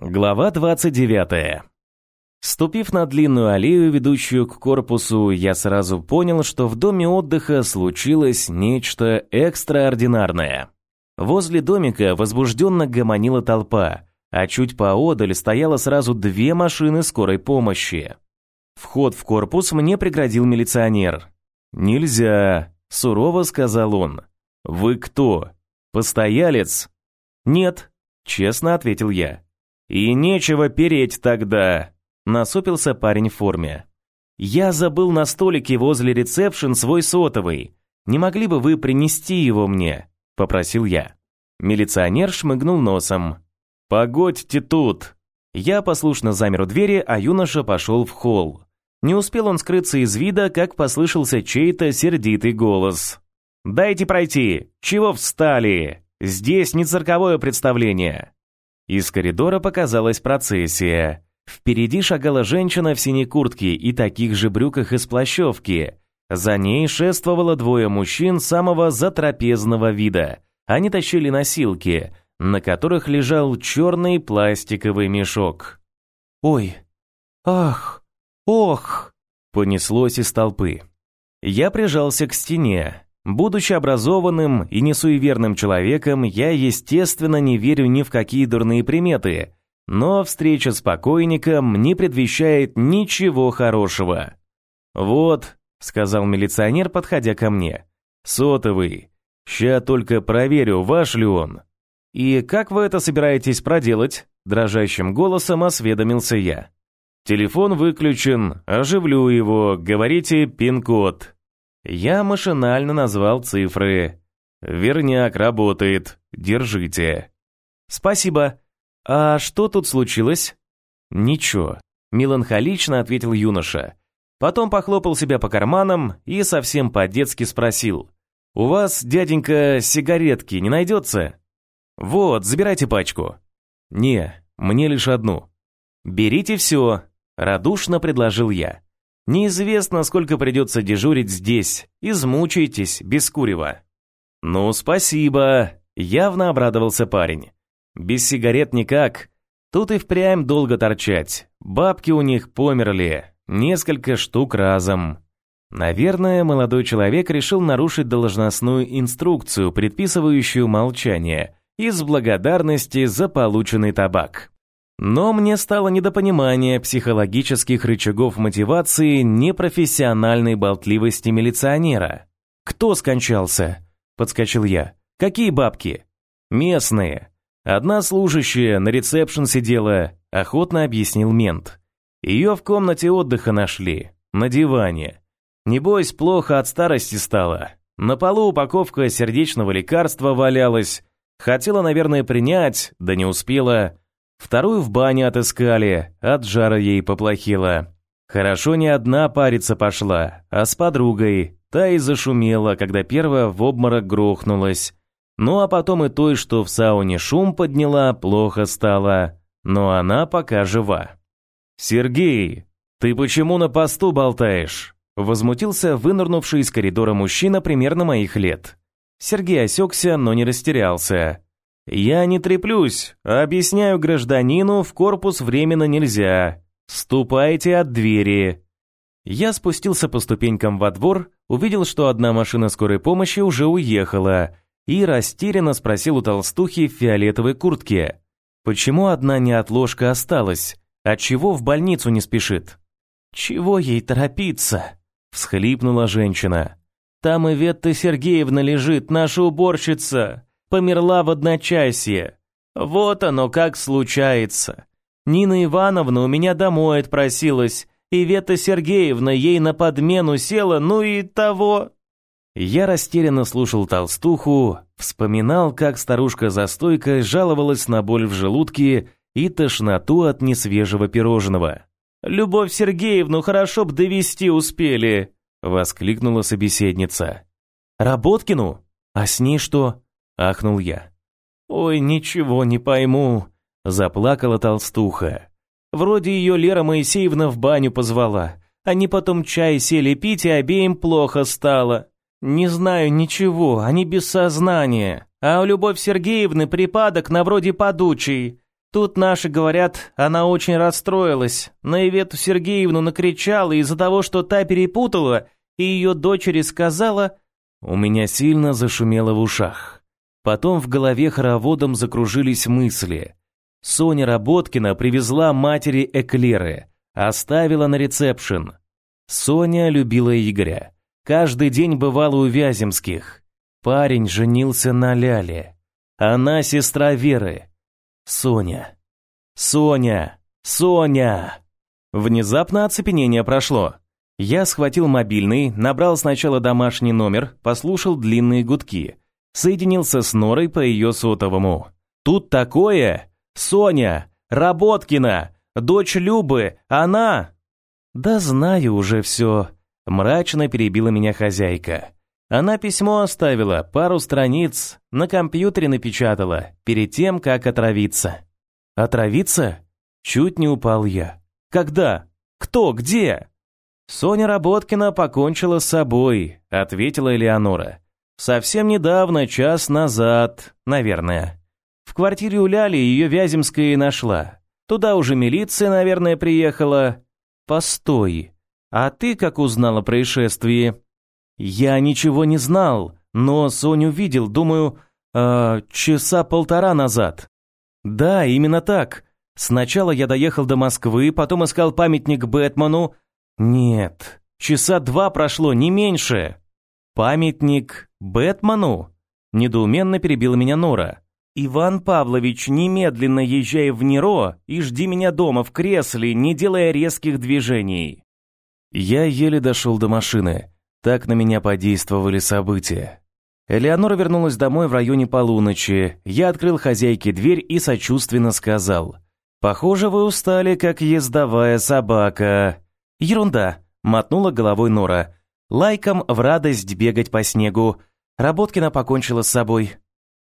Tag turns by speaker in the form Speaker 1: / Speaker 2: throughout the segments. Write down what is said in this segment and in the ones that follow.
Speaker 1: Глава 29. Ступив на длинную аллею, ведущую к корпусу, я сразу понял, что в доме отдыха случилось нечто экстраординарное. Возле домика возбужденно гомонила толпа, а чуть поодаль стояло сразу две машины скорой помощи. Вход в корпус мне преградил милиционер. «Нельзя», — сурово сказал он. «Вы кто? Постоялец?» «Нет», — честно ответил я. «И нечего переть тогда», — насупился парень в форме. «Я забыл на столике возле ресепшн свой сотовый. Не могли бы вы принести его мне?» — попросил я. Милиционер шмыгнул носом. «Погодьте тут!» Я послушно замер у двери, а юноша пошел в холл. Не успел он скрыться из вида, как послышался чей-то сердитый голос. «Дайте пройти! Чего встали? Здесь не цирковое представление!» Из коридора показалась процессия. Впереди шагала женщина в синей куртке и таких же брюках из плащевки. За ней шествовало двое мужчин самого затрапезного вида. Они тащили носилки, на которых лежал черный пластиковый мешок. «Ой! Ах! Ох!» понеслось из толпы. Я прижался к стене. Будучи образованным и несуеверным человеком, я, естественно, не верю ни в какие дурные приметы, но встреча с покойником не предвещает ничего хорошего. «Вот», — сказал милиционер, подходя ко мне, — «сотовый. Ща только проверю, ваш ли он». «И как вы это собираетесь проделать?» — дрожащим голосом осведомился я. «Телефон выключен, оживлю его, говорите пин-код». Я машинально назвал цифры. «Верняк работает. Держите». «Спасибо. А что тут случилось?» «Ничего», — меланхолично ответил юноша. Потом похлопал себя по карманам и совсем по-детски спросил. «У вас, дяденька, сигаретки не найдется?» «Вот, забирайте пачку». «Не, мне лишь одну». «Берите все», — радушно предложил я. Неизвестно, сколько придется дежурить здесь. Измучаетесь без курева. Ну, спасибо. Явно обрадовался парень. Без сигарет никак. Тут и впрямь долго торчать. Бабки у них померли. Несколько штук разом. Наверное, молодой человек решил нарушить должностную инструкцию, предписывающую молчание, из благодарности за полученный табак. Но мне стало недопонимание психологических рычагов мотивации непрофессиональной болтливости милиционера. «Кто скончался?» – подскочил я. «Какие бабки?» «Местные. Одна служащая на ресепшн сидела», – охотно объяснил мент. «Ее в комнате отдыха нашли, на диване. Небось, плохо от старости стало. На полу упаковка сердечного лекарства валялась. Хотела, наверное, принять, да не успела». Вторую в бане отыскали, от жара ей поплохело. Хорошо не одна париться пошла, а с подругой. Та и зашумела, когда первая в обморок грохнулась. Ну а потом и той, что в сауне шум подняла, плохо стало. Но она пока жива. «Сергей, ты почему на посту болтаешь?» Возмутился вынырнувший из коридора мужчина примерно моих лет. Сергей осекся, но не растерялся. «Я не треплюсь, а объясняю гражданину, в корпус временно нельзя. Ступайте от двери». Я спустился по ступенькам во двор, увидел, что одна машина скорой помощи уже уехала, и растерянно спросил у толстухи в фиолетовой куртке, почему одна неотложка осталась, отчего в больницу не спешит. «Чего ей торопиться?» – всхлипнула женщина. «Там и Ветта Сергеевна лежит, наша уборщица померла в одночасье. Вот оно как случается. Нина Ивановна у меня домой отпросилась, и Вета Сергеевна ей на подмену села, ну и того. Я растерянно слушал толстуху, вспоминал, как старушка за стойкой жаловалась на боль в желудке и тошноту от несвежего пирожного. «Любовь Сергеевну хорошо б довести успели», — воскликнула собеседница. «Работкину? А с ней что? Ахнул я. «Ой, ничего не пойму», — заплакала толстуха. «Вроде ее Лера Моисеевна в баню позвала. Они потом чай сели пить, и обеим плохо стало. Не знаю ничего, они без сознания. А у Любовь Сергеевны припадок на вроде подучий.
Speaker 2: Тут наши говорят, она очень расстроилась. На Ивету Сергеевну накричала из-за того, что та перепутала, и ее дочери сказала...
Speaker 1: У меня сильно зашумело в ушах. Потом в голове хороводом закружились мысли. Соня Работкина привезла матери эклеры, оставила на ресепшн. Соня любила Игоря. Каждый день бывала у Вяземских. Парень женился на Ляле. Она сестра Веры. Соня. Соня. Соня. Внезапно оцепенение прошло. Я схватил мобильный, набрал сначала домашний номер, послушал длинные гудки. Соединился с Норой по ее сотовому. Тут такое! Соня! Работкина! Дочь Любы! Она! Да знаю уже все. Мрачно перебила меня хозяйка. Она письмо оставила, пару страниц, на компьютере напечатала, перед тем, как отравиться. Отравиться? Чуть не упал я. Когда? Кто? Где? Соня Работкина покончила с собой, ответила Элеонора. Совсем недавно, час назад, наверное. В квартире у Ляли ее Вяземская и нашла. Туда уже милиция, наверное, приехала. Постой. А ты как узнала о происшествии? Я ничего не знал, но Соню видел, думаю, э, часа полтора назад. Да, именно так. Сначала я доехал до Москвы, потом искал памятник Бэтмену. Нет, часа два прошло, не меньше. Памятник Бэтмену? Недоуменно перебила меня Нора. Иван Павлович, немедленно езжай в Неро и жди меня дома в кресле, не делая резких движений. Я еле дошел до машины. Так на меня подействовали события. Элеонора вернулась домой в районе полуночи. Я открыл хозяйке дверь и сочувственно сказал: "Похоже, вы устали, как ездовая собака". "Ерунда", мотнула головой Нора. "Лайком в радость бегать по снегу. Работкина покончила с собой".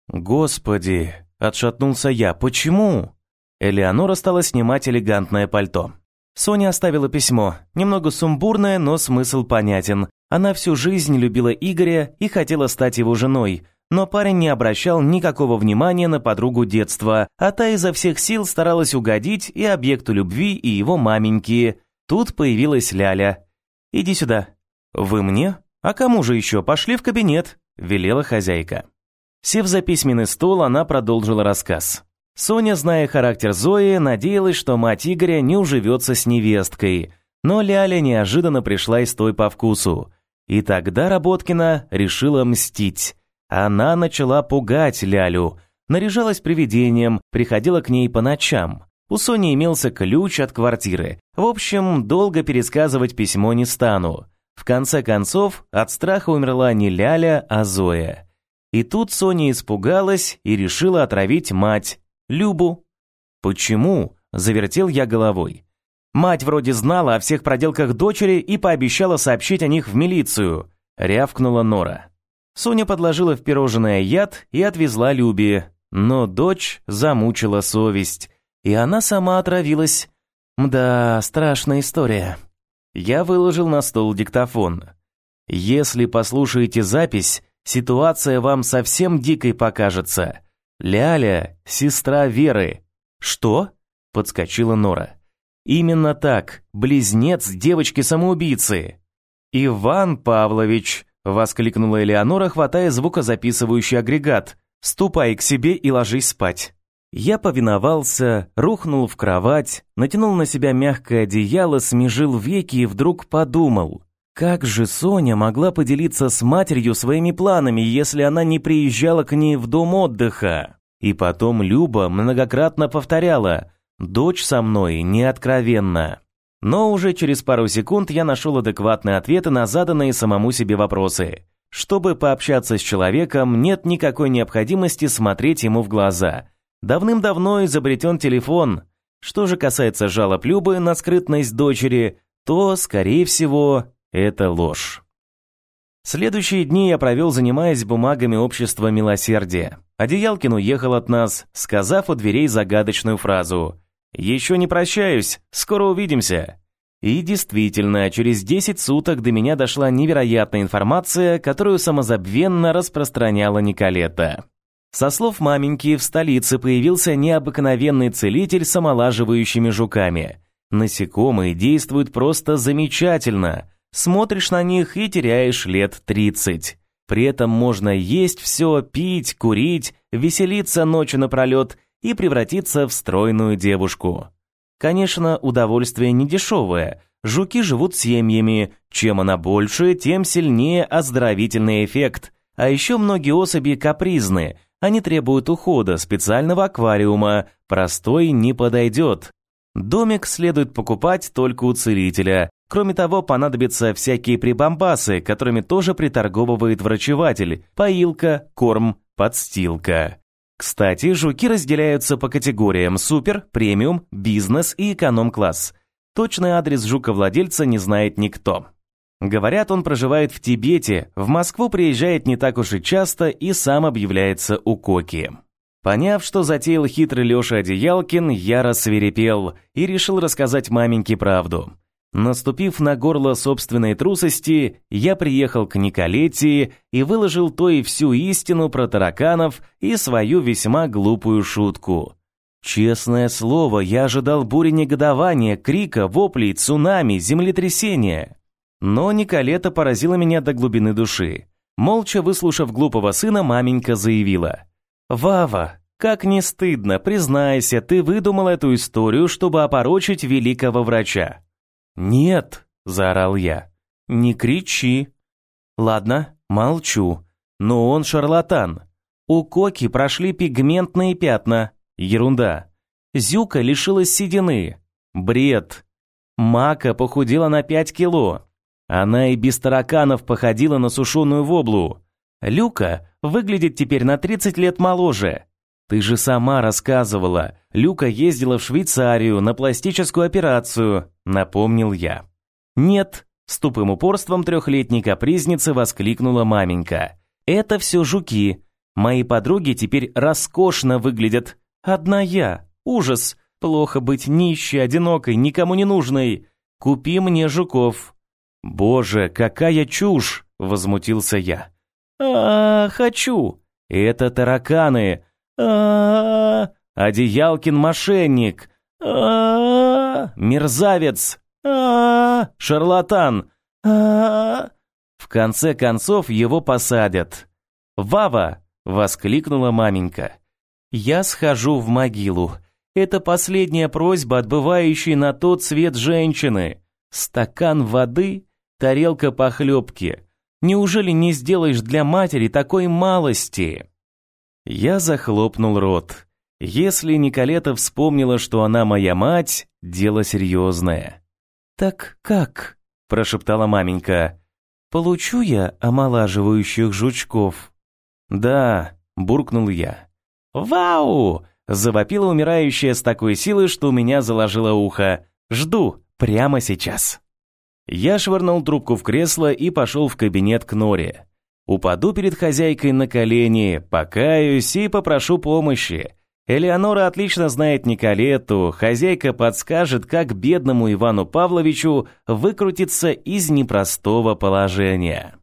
Speaker 1: "Господи", отшатнулся я. "Почему?" Элеонора стала снимать элегантное пальто. Соня оставила письмо, немного сумбурное, но смысл понятен. Она всю жизнь любила Игоря и хотела стать его женой, но парень не обращал никакого внимания на подругу детства, а та изо всех сил старалась угодить и объекту любви, и его маменьке. Тут появилась Ляля. «Иди сюда». «Вы мне? А кому же еще? Пошли в кабинет», – велела хозяйка. Сев за письменный стол, она продолжила рассказ. Соня, зная характер Зои, надеялась, что мать Игоря не уживется с невесткой, но Ляля неожиданно пришла из той по вкусу. И тогда Работкина решила мстить. Она начала пугать Лялю, наряжалась привидением, приходила к ней по ночам. У Сони имелся ключ от квартиры. В общем, долго пересказывать письмо не стану. В конце концов, от страха умерла не Ляля, а Зоя. И тут Соня испугалась и решила отравить мать, Любу. Почему? Завертел я головой. Мать вроде знала о всех проделках дочери и пообещала сообщить о них в милицию, рявкнула Нора. Соня подложила в пирожное яд и отвезла Любе, но дочь замучила совесть, и она сама отравилась. Мда, страшная история. Я выложил на стол диктофон. Если послушаете запись, ситуация вам совсем дикой покажется. Ляля, сестра Веры. Что? подскочила Нора. Именно так, близнец девочки-самоубийцы. Иван Павлович, воскликнула Элеонора, хватая звукозаписывающий агрегат. Ступай к себе и ложись спать. Я повиновался, рухнул в кровать, натянул на себя мягкое одеяло, смежил веки и вдруг подумал: как же Соня могла поделиться с матерью своими планами, если она не приезжала к ней в дом отдыха? И потом Люба многократно повторяла: "Дочь со мной не откровенна". Но уже через пару секунд я нашел адекватные ответы на заданные самому себе вопросы. Чтобы пообщаться с человеком, нет никакой необходимости смотреть ему в глаза. Давным-давно изобретен телефон. Что же касается жалоб Любы на скрытность дочери, то, скорее всего, это ложь. Следующие дни я провел, занимаясь бумагами общества милосердия. Одеялкин уехал от нас, сказав у дверей загадочную фразу «Еще не прощаюсь, скоро увидимся». И действительно, через 10 суток до меня дошла невероятная информация, которую самозабвенно распространяла Николета. Со слов маменьки, в столице появился необыкновенный целитель с омолаживающими жуками. Насекомые действуют просто замечательно. Смотришь на них и теряешь лет 30. При этом можно есть все, пить, курить, веселиться ночью напролет и превратиться в стройную девушку. Конечно, удовольствие не дешевое. Жуки живут семьями. Чем она больше, тем сильнее оздоровительный эффект. А еще многие особи капризны. Они требуют ухода, специального аквариума. Простой не подойдет. Домик следует покупать только у целителя. Кроме того, понадобятся всякие прибамбасы, которыми тоже приторговывает врачеватель, поилка, корм, подстилка. Кстати, жуки разделяются по категориям супер, премиум, бизнес и эконом-класс. Точный адрес жука-владельца не знает никто. Говорят, он проживает в Тибете, в Москву приезжает не так уж и часто и сам объявляется у Коки. Поняв, что затеял хитрый Лёша Одеялкин, я рассверепел и решил рассказать маменьке правду. Наступив на горло собственной трусости, я приехал к Николетии и выложил то и всю истину про тараканов и свою весьма глупую шутку. Честное слово, я ожидал бури негодования, крика, воплей, цунами, землетрясения. Но Николета поразила меня до глубины души. Молча выслушав глупого сына, маменька заявила. «Вава, как не стыдно, признайся, ты выдумал эту историю, чтобы опорочить великого врача». «Нет», — заорал я, — «не кричи». «Ладно, молчу, но он шарлатан. У Коки прошли пигментные пятна. Ерунда. Зюка лишилась седины. Бред. Мака похудела на пять кило. Она и без тараканов походила на сушеную воблу. Люка выглядит теперь на 30 лет моложе. Ты же сама рассказывала, Люка ездила в Швейцарию на пластическую операцию, напомнил я. Нет, с тупым упорством трехлетней капризницы воскликнула маменька. Это все жуки. Мои подруги теперь роскошно выглядят. Одна я. Ужас. Плохо быть нищей, одинокой, никому не нужной. Купи мне жуков. Боже, какая чушь, возмутился я. А, хочу. Это тараканы а Одеялкин мошенник! а Мерзавец! а Шарлатан! а В конце концов его посадят. «Вава!» — воскликнула маменька. «Я схожу в могилу. Это последняя просьба, отбывающей на тот свет женщины. Стакан воды, тарелка похлебки. Неужели не сделаешь для матери такой малости?» Я захлопнул рот. Если Николета вспомнила, что она моя мать, дело серьезное. «Так как?» – прошептала маменька. «Получу я омолаживающих жучков?» «Да», – буркнул я. «Вау!» – завопила умирающая с такой силой, что у меня заложило ухо. «Жду, прямо сейчас». Я швырнул трубку в кресло и пошел в кабинет к Норе. Упаду перед хозяйкой на колени, покаюсь и попрошу помощи. Элеонора отлично знает Николету, хозяйка подскажет, как бедному Ивану Павловичу выкрутиться из непростого положения.